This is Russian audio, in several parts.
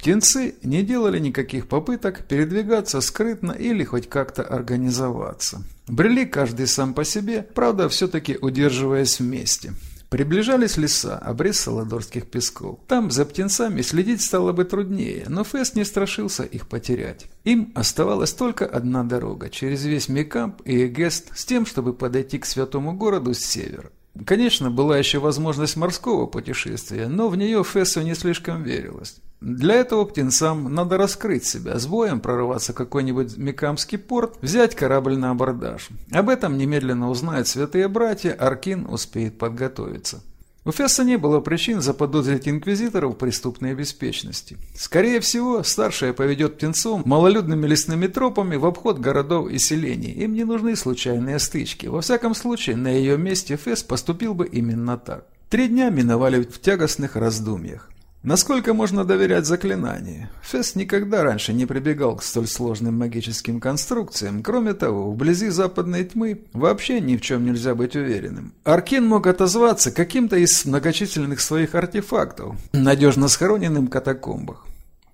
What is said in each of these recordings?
Птенцы не делали никаких попыток передвигаться скрытно или хоть как-то организоваться. Брели каждый сам по себе, правда, все-таки удерживаясь вместе. Приближались леса, обрез Саладорских песков. Там за птенцами следить стало бы труднее, но Фест не страшился их потерять. Им оставалась только одна дорога, через весь Микамп и Эгест, с тем, чтобы подойти к святому городу с севера. Конечно, была еще возможность морского путешествия, но в нее Фессу не слишком верилось. Для этого птенцам надо раскрыть себя, с боем прорываться в какой-нибудь Микамский порт, взять корабль на абордаж. Об этом немедленно узнают святые братья, Аркин успеет подготовиться. У Фесса не было причин заподозрить инквизиторов в преступной беспечности. Скорее всего, старшая поведет птенцом малолюдными лесными тропами в обход городов и селений. Им не нужны случайные стычки. Во всяком случае, на ее месте Фесс поступил бы именно так. Три дня миновали в тягостных раздумьях. Насколько можно доверять заклинанию? Фест никогда раньше не прибегал к столь сложным магическим конструкциям. Кроме того, вблизи западной тьмы вообще ни в чем нельзя быть уверенным. Аркин мог отозваться каким-то из многочисленных своих артефактов, надежно схороненным в катакомбах.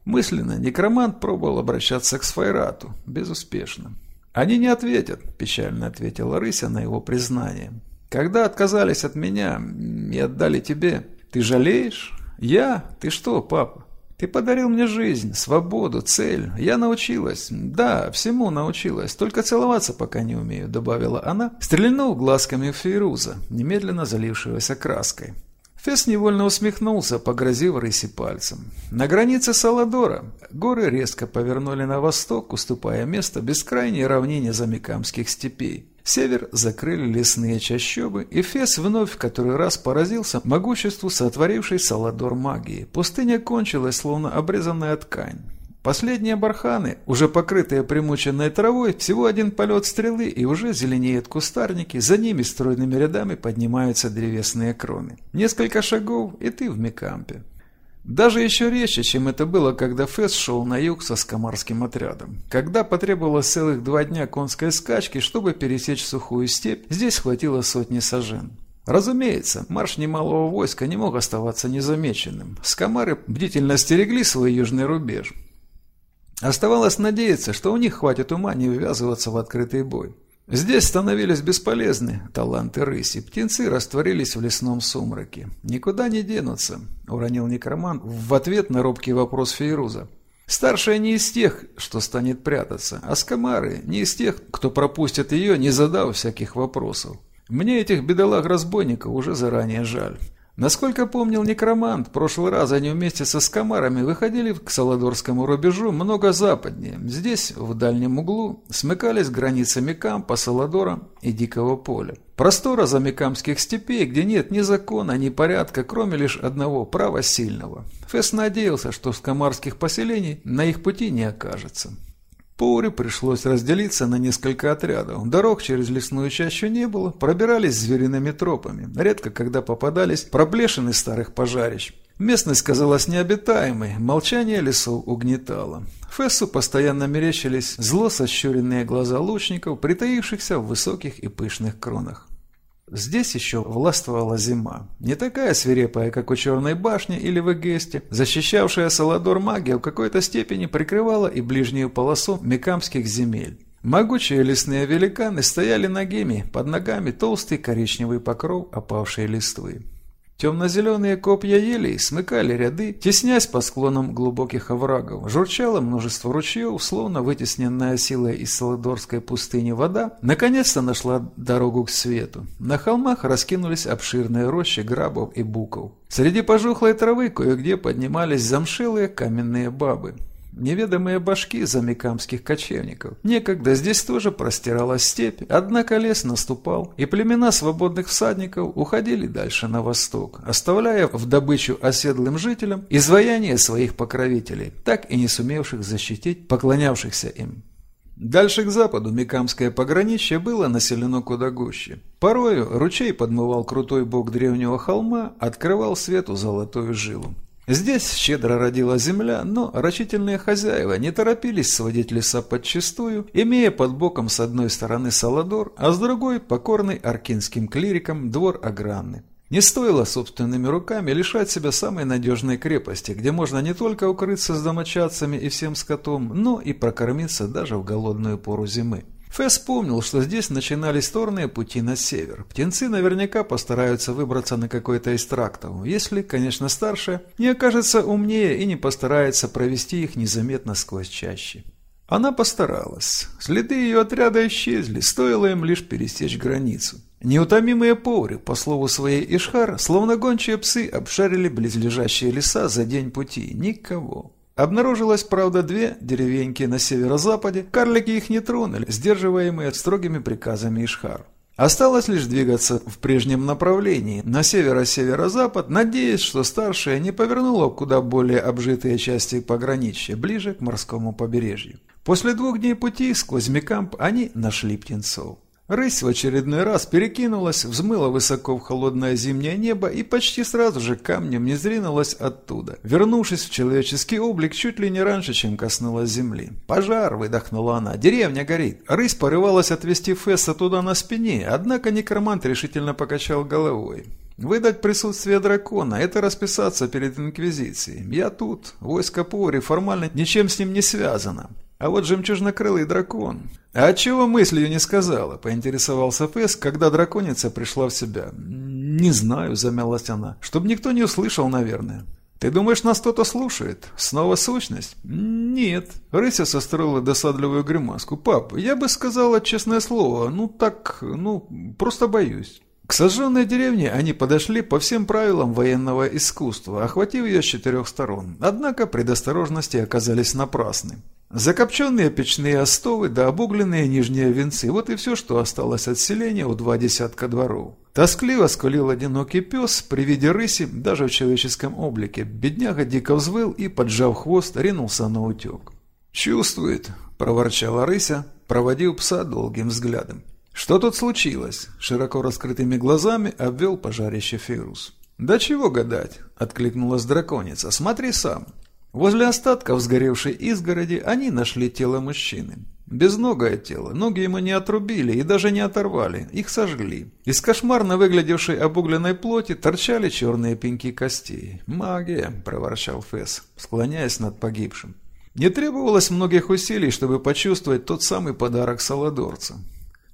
Мысленно некромант пробовал обращаться к Сфайрату. Безуспешно. «Они не ответят», – печально ответила Рыся на его признание. «Когда отказались от меня и отдали тебе, ты жалеешь?» «Я? Ты что, папа? Ты подарил мне жизнь, свободу, цель. Я научилась. Да, всему научилась. Только целоваться пока не умею», — добавила она, стрельнув глазками в Фейруза, немедленно залившегося краской. Фес невольно усмехнулся, погрозив рыси пальцем. На границе Саладора горы резко повернули на восток, уступая место бескрайней равнине замикамских степей. Север закрыли лесные чащобы, и Фес вновь в который раз поразился могуществу сотворившей Саладор магии. Пустыня кончилась, словно обрезанная ткань. Последние барханы, уже покрытые примученной травой, всего один полет стрелы и уже зеленеют кустарники, за ними стройными рядами поднимаются древесные кроны. Несколько шагов, и ты в Микампе. Даже еще резче, чем это было, когда Фесс шел на юг со скамарским отрядом. Когда потребовалось целых два дня конской скачки, чтобы пересечь сухую степь, здесь хватило сотни сажен. Разумеется, марш немалого войска не мог оставаться незамеченным. Скамары бдительно стерегли свой южный рубеж. Оставалось надеяться, что у них хватит ума не ввязываться в открытый бой. Здесь становились бесполезны таланты рыси. Птенцы растворились в лесном сумраке. «Никуда не денутся», — уронил некромант в ответ на робкий вопрос Фейруза. «Старшая не из тех, что станет прятаться, а скамары не из тех, кто пропустит ее, не задав всяких вопросов. Мне этих бедолаг-разбойников уже заранее жаль. Насколько помнил некромант, прошлый раз они вместе со скамарами выходили к Саладорскому рубежу много западнее. Здесь, в дальнем углу, смыкались границы Мекампа, Саладора и Дикого поля. Простора замекамских степей, где нет ни закона, ни порядка, кроме лишь одного права сильного. Фесс надеялся, что скамарских поселений на их пути не окажется. Пауре пришлось разделиться на несколько отрядов. Дорог через лесную чащу не было, пробирались звериными тропами. Редко когда попадались проплешины старых пожарищ. Местность казалась необитаемой, молчание лесов угнетало. Фессу постоянно мерещились зло сощуренные глаза лучников, притаившихся в высоких и пышных кронах. Здесь еще властвовала зима. Не такая свирепая, как у Черной башни или в Эгесте. Защищавшая Саладор магия в какой-то степени прикрывала и ближнюю полосу мекамских земель. Могучие лесные великаны стояли на геме, под ногами толстый коричневый покров опавшей листвы. Темно-зеленые копья елей смыкали ряды, теснясь по склонам глубоких оврагов. Журчало множество ручьев, словно вытесненная силой из Саладорской пустыни вода, наконец-то нашла дорогу к свету. На холмах раскинулись обширные рощи грабов и буков. Среди пожухлой травы кое-где поднимались замшелые каменные бабы неведомые башки замикамских кочевников. Некогда здесь тоже простиралась степь, однако лес наступал, и племена свободных всадников уходили дальше на восток, оставляя в добычу оседлым жителям изваяние своих покровителей, так и не сумевших защитить поклонявшихся им. Дальше к западу Микамское пограничье было населено куда гуще. Порою ручей подмывал крутой бок древнего холма, открывал свету золотую жилу. Здесь щедро родила земля, но рачительные хозяева не торопились сводить леса подчистую, имея под боком с одной стороны Саладор, а с другой покорный аркинским клирикам двор Агранны. Не стоило собственными руками лишать себя самой надежной крепости, где можно не только укрыться с домочадцами и всем скотом, но и прокормиться даже в голодную пору зимы. Фэс помнил, что здесь начинались торные пути на север. Птенцы наверняка постараются выбраться на какой-то из трактов, если, конечно, старшая не окажется умнее и не постарается провести их незаметно сквозь чащи. Она постаралась. Следы ее отряда исчезли, стоило им лишь пересечь границу. Неутомимые повары, по слову своей Ишхар, словно гончие псы, обшарили близлежащие леса за день пути. Никого. Обнаружилось, правда, две деревеньки на северо-западе. Карлики их не тронули, сдерживаемые строгими приказами Ишхар. Осталось лишь двигаться в прежнем направлении, на северо-северо-запад, надеясь, что старшая не повернула куда более обжитые части пограничья, ближе к морскому побережью. После двух дней пути сквозь Мекамп они нашли птенцов. Рысь в очередной раз перекинулась, взмыла высоко в холодное зимнее небо и почти сразу же камнем не зринулась оттуда, вернувшись в человеческий облик чуть ли не раньше, чем коснулась земли. «Пожар!» – выдохнула она. «Деревня горит!» Рысь порывалась отвести Фесса туда на спине, однако некромант решительно покачал головой. Выдать присутствие дракона – это расписаться перед Инквизицией. Я тут, войско Пори формально ничем с ним не связано. А вот жемчужнокрылый дракон. А чего мыслью не сказала, поинтересовался Фэс, когда драконица пришла в себя. Не знаю, замялась она. Чтоб никто не услышал, наверное. «Ты думаешь, нас кто-то слушает? Снова сущность?» «Нет». Рыся состроила досадливую гримаску. «Пап, я бы сказала честное слово, ну так, ну, просто боюсь». К сожженной деревне они подошли по всем правилам военного искусства, охватив ее с четырех сторон. Однако предосторожности оказались напрасны. Закопченные печные остовы да обугленные нижние венцы – вот и все, что осталось от селения у два десятка дворов. Тоскливо скулил одинокий пес при виде рыси, даже в человеческом облике. Бедняга дико взвыл и, поджав хвост, ринулся на утек. «Чувствует», – проворчала рыся, проводив пса долгим взглядом. «Что тут случилось?» – широко раскрытыми глазами обвел пожарище Фирус. «Да чего гадать?» – откликнулась драконица. «Смотри сам». Возле остатков сгоревшей изгороди они нашли тело мужчины. Безногое тело, ноги ему не отрубили и даже не оторвали, их сожгли. Из кошмарно выглядевшей обугленной плоти торчали черные пеньки костей. «Магия!» – проворчал Фесс, склоняясь над погибшим. Не требовалось многих усилий, чтобы почувствовать тот самый подарок Саладорца.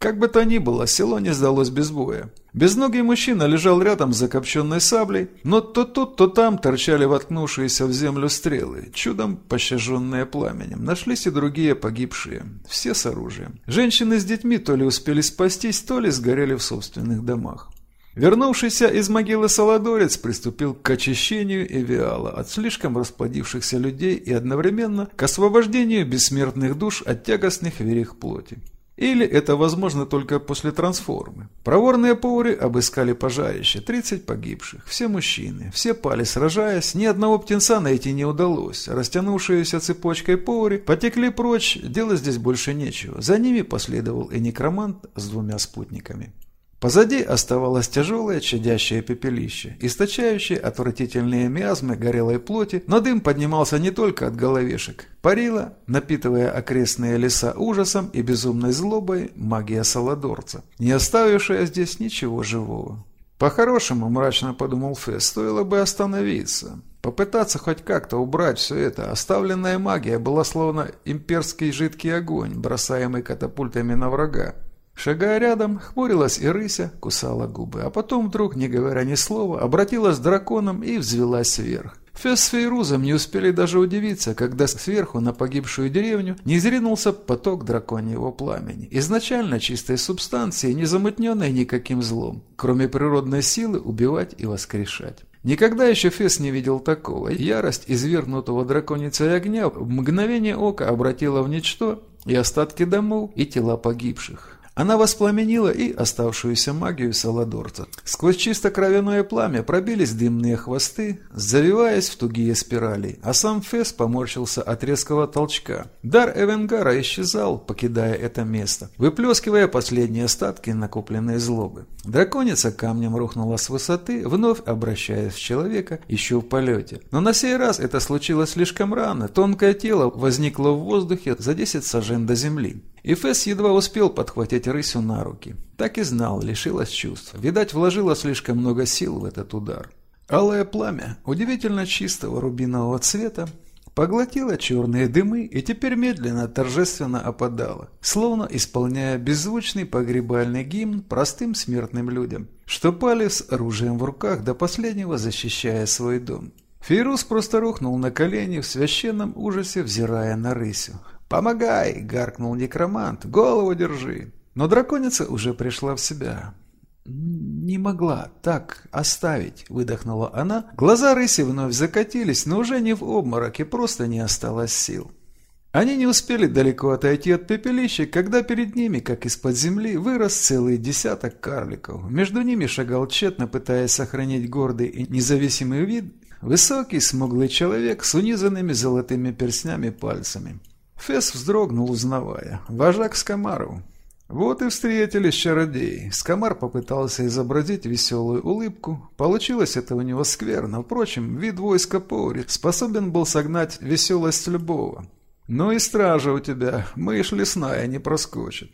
Как бы то ни было, село не сдалось без боя. Безногий мужчина лежал рядом с закопченной саблей, но то тут, то там торчали воткнувшиеся в землю стрелы, чудом пощаженные пламенем. Нашлись и другие погибшие, все с оружием. Женщины с детьми то ли успели спастись, то ли сгорели в собственных домах. Вернувшийся из могилы Саладорец приступил к очищению Эвиала от слишком расплодившихся людей и одновременно к освобождению бессмертных душ от тягостных верих плоти. Или это возможно только после трансформы. Проворные повары обыскали пожарище, 30 погибших, все мужчины, все пали сражаясь, ни одного птенца найти не удалось. Растянувшиеся цепочкой повары потекли прочь, делать здесь больше нечего. За ними последовал и некромант с двумя спутниками. Позади оставалось тяжелое чадящее пепелище, источающее отвратительные миазмы горелой плоти, но дым поднимался не только от головешек. Парила, напитывая окрестные леса ужасом и безумной злобой, магия Саладорца, не оставившая здесь ничего живого. По-хорошему, мрачно подумал Фесс, стоило бы остановиться. Попытаться хоть как-то убрать все это. Оставленная магия была словно имперский жидкий огонь, бросаемый катапультами на врага. Шагая рядом, хмурилась и рыся, кусала губы, а потом вдруг, не говоря ни слова, обратилась к драконом и взвелась вверх. Фес с Фейрузом не успели даже удивиться, когда сверху на погибшую деревню не зринулся поток драконьего пламени. Изначально чистой субстанции, не замутненной никаким злом, кроме природной силы убивать и воскрешать. Никогда еще Фес не видел такого. Ярость извергнутого драконицей огня в мгновение ока обратила в ничто и остатки домов, и тела погибших. Она воспламенила и оставшуюся магию Саладорца. Сквозь чисто кровяное пламя пробились дымные хвосты, завиваясь в тугие спирали, а сам Фес поморщился от резкого толчка. Дар Эвенгара исчезал, покидая это место, выплескивая последние остатки накопленной злобы. Драконица камнем рухнула с высоты, вновь обращаясь в человека еще в полете. Но на сей раз это случилось слишком рано, тонкое тело возникло в воздухе за 10 сажен до земли. И Фесс едва успел подхватить рысю на руки. Так и знал, лишилась чувств. Видать, вложила слишком много сил в этот удар. Алое пламя, удивительно чистого рубинового цвета, поглотило черные дымы и теперь медленно, торжественно опадало, словно исполняя беззвучный погребальный гимн простым смертным людям, что пали с оружием в руках до последнего защищая свой дом. Фейрус просто рухнул на колени в священном ужасе, взирая на рысю. «Помогай!» — гаркнул некромант. «Голову держи!» Но драконица уже пришла в себя. «Не могла так оставить», — выдохнула она. Глаза рыси вновь закатились, но уже не в обмороке, просто не осталось сил. Они не успели далеко отойти от пепелища, когда перед ними, как из-под земли, вырос целый десяток карликов. Между ними шагал тщетно, пытаясь сохранить гордый и независимый вид, высокий смуглый человек с унизанными золотыми перстнями пальцами. Фес вздрогнул, узнавая. Вожак Скамару. Вот и встретились чародеи. Скамар попытался изобразить веселую улыбку. Получилось это у него скверно. Впрочем, вид войска Поури способен был согнать веселость любого. «Ну и стража у тебя, мышь лесная не проскочит».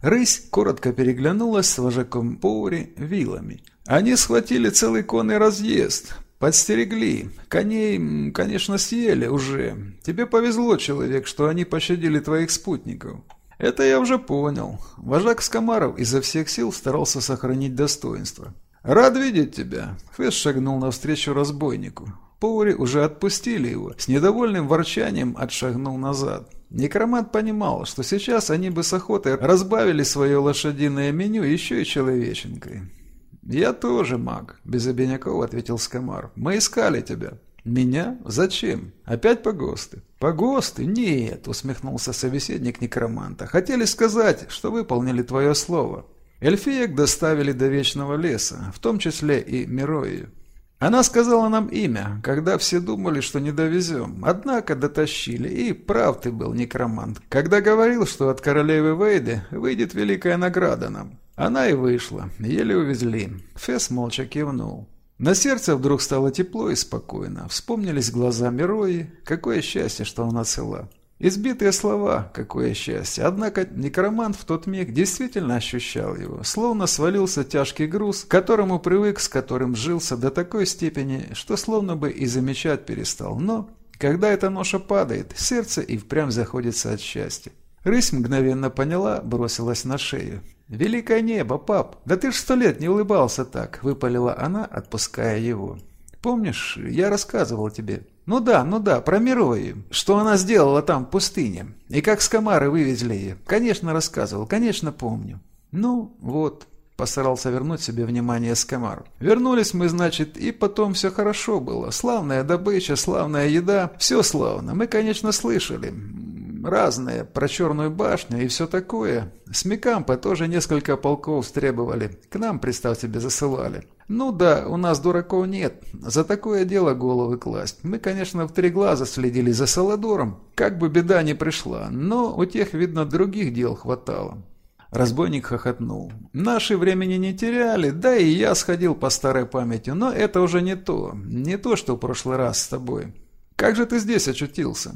Рысь коротко переглянулась с вожаком Поури вилами. Они схватили целый конный разъезд, «Подстерегли. Коней, конечно, съели уже. Тебе повезло, человек, что они пощадили твоих спутников». «Это я уже понял. Вожак Скомаров изо всех сил старался сохранить достоинство». «Рад видеть тебя!» Фэс шагнул навстречу разбойнику. Поури уже отпустили его. С недовольным ворчанием отшагнул назад. Некромат понимал, что сейчас они бы с охотой разбавили свое лошадиное меню еще и человеченкой. «Я тоже маг», — без обиняков ответил Скамар. «Мы искали тебя». «Меня? Зачем? Опять погосты?» «Погосты? Нет», — усмехнулся собеседник некроманта. «Хотели сказать, что выполнили твое слово. Эльфиек доставили до Вечного Леса, в том числе и Мирою. Она сказала нам имя, когда все думали, что не довезем. Однако дотащили, и прав ты был, некромант, когда говорил, что от королевы Вейды выйдет великая награда нам. Она и вышла, еле увезли. Фес молча кивнул. На сердце вдруг стало тепло и спокойно. Вспомнились глаза Мирои. Какое счастье, что она цела. Избитые слова, какое счастье. Однако некромант в тот миг действительно ощущал его. Словно свалился тяжкий груз, к которому привык, с которым жился до такой степени, что словно бы и замечать перестал. Но, когда эта ноша падает, сердце и впрямь заходится от счастья. Рысь мгновенно поняла, бросилась на шею. «Великое небо, пап! Да ты ж сто лет не улыбался так!» – выпалила она, отпуская его. «Помнишь, я рассказывал тебе?» «Ну да, ну да, про Мирою. Что она сделала там, в пустыне. И как с Камары вывезли ее. Конечно, рассказывал, конечно, помню». «Ну, вот», – постарался вернуть себе внимание Скамар. «Вернулись мы, значит, и потом все хорошо было. Славная добыча, славная еда, все славно. Мы, конечно, слышали разное, про Черную башню и все такое. С Микампа тоже несколько полков требовали. К нам, представь себе, засылали. Ну да, у нас дураков нет. За такое дело головы класть. Мы, конечно, в три глаза следили за Саладором. Как бы беда ни пришла. Но у тех, видно, других дел хватало. Разбойник хохотнул. «Наши времени не теряли, да и я сходил по старой памяти, но это уже не то. Не то, что в прошлый раз с тобой. Как же ты здесь очутился?»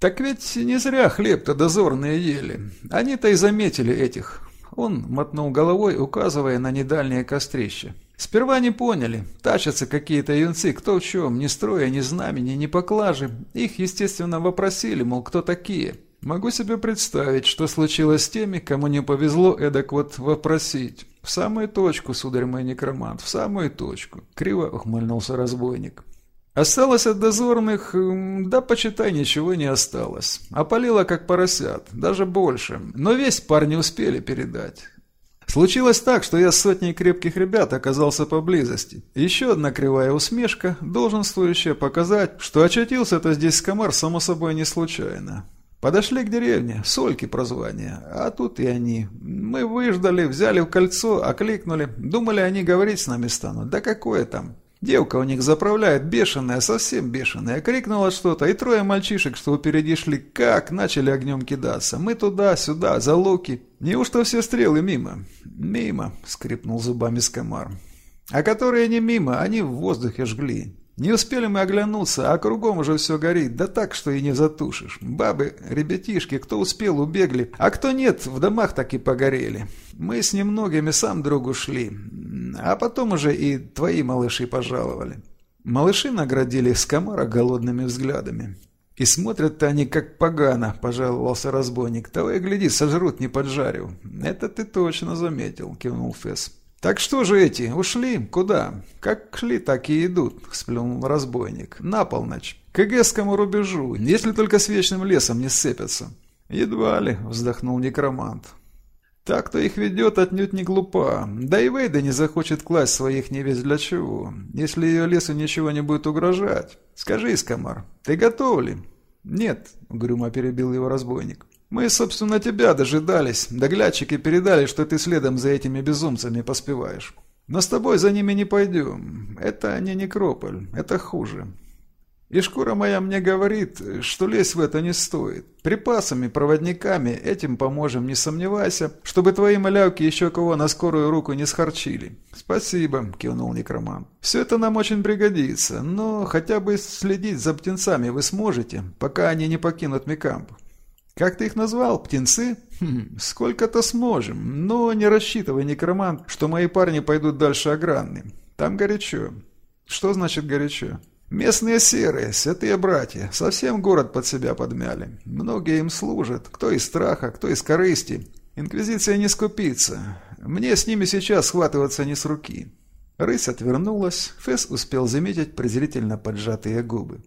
«Так ведь не зря хлеб-то дозорные ели. Они-то и заметили этих». Он мотнул головой, указывая на недальнее кострище. Сперва не поняли. Тащатся какие-то юнцы, кто в чем, ни строя, ни знамени, ни поклажи. Их, естественно, вопросили, мол, кто такие. Могу себе представить, что случилось с теми, кому не повезло эдак вот вопросить. В самую точку, сударь мой некромант, в самую точку. Криво ухмыльнулся разбойник. Осталось от дозорных, да почитай, ничего не осталось. Опалило как поросят, даже больше. Но весь парни успели передать. Случилось так, что я с сотней крепких ребят оказался поблизости. Еще одна кривая усмешка, долженствующая показать, что очутился-то здесь комар само собой не случайно. Подошли к деревне, сольки прозвания, а тут и они. Мы выждали, взяли в кольцо, окликнули, думали, они говорить с нами станут. Да какое там? Девка у них заправляет, бешеная, совсем бешеная. Крикнула что-то, и трое мальчишек, что впереди шли, как начали огнем кидаться. Мы туда-сюда, за луки. Неужто все стрелы мимо? Мимо, скрипнул зубами Скамар. А которые не мимо, они в воздухе жгли. Не успели мы оглянуться, а кругом уже все горит, да так, что и не затушишь. Бабы, ребятишки, кто успел, убегли, а кто нет, в домах так и погорели. Мы с немногими сам другу шли, а потом уже и твои малыши пожаловали. Малыши наградили Скамара голодными взглядами. «И смотрят-то они как погано», – пожаловался разбойник. «Того и гляди, сожрут, не поджарю». «Это ты точно заметил», – кивнул Фесс. «Так что же эти, ушли? Куда?» «Как шли, так и идут», — сплюнул разбойник. «На полночь. К Эгесскому рубежу, если только с вечным лесом не сцепятся». «Едва ли», — вздохнул некромант. «Так, кто их ведет, отнюдь не глупа. Да и Вейда не захочет класть своих невесть для чего, если ее лесу ничего не будет угрожать. Скажи, Искамар, ты готов ли?» «Нет», — угрюмо перебил его разбойник. Мы, собственно, тебя дожидались. Доглядчики передали, что ты следом за этими безумцами поспеваешь. Но с тобой за ними не пойдем. Это не некрополь, это хуже. И шкура моя мне говорит, что лезть в это не стоит. Припасами, проводниками этим поможем, не сомневайся, чтобы твои малявки еще кого на скорую руку не схарчили. Спасибо, кивнул некроман. Все это нам очень пригодится, но хотя бы следить за птенцами вы сможете, пока они не покинут Микамп. Как ты их назвал? Птенцы? Хм, сколько-то сможем, но не рассчитывай, некромант, что мои парни пойдут дальше огранны. Там горячо. Что значит горячо? Местные серые, святые братья, совсем город под себя подмяли. Многие им служат, кто из страха, кто из корысти. Инквизиция не скупится. Мне с ними сейчас схватываться не с руки. Рысь отвернулась, Фесс успел заметить презрительно поджатые губы.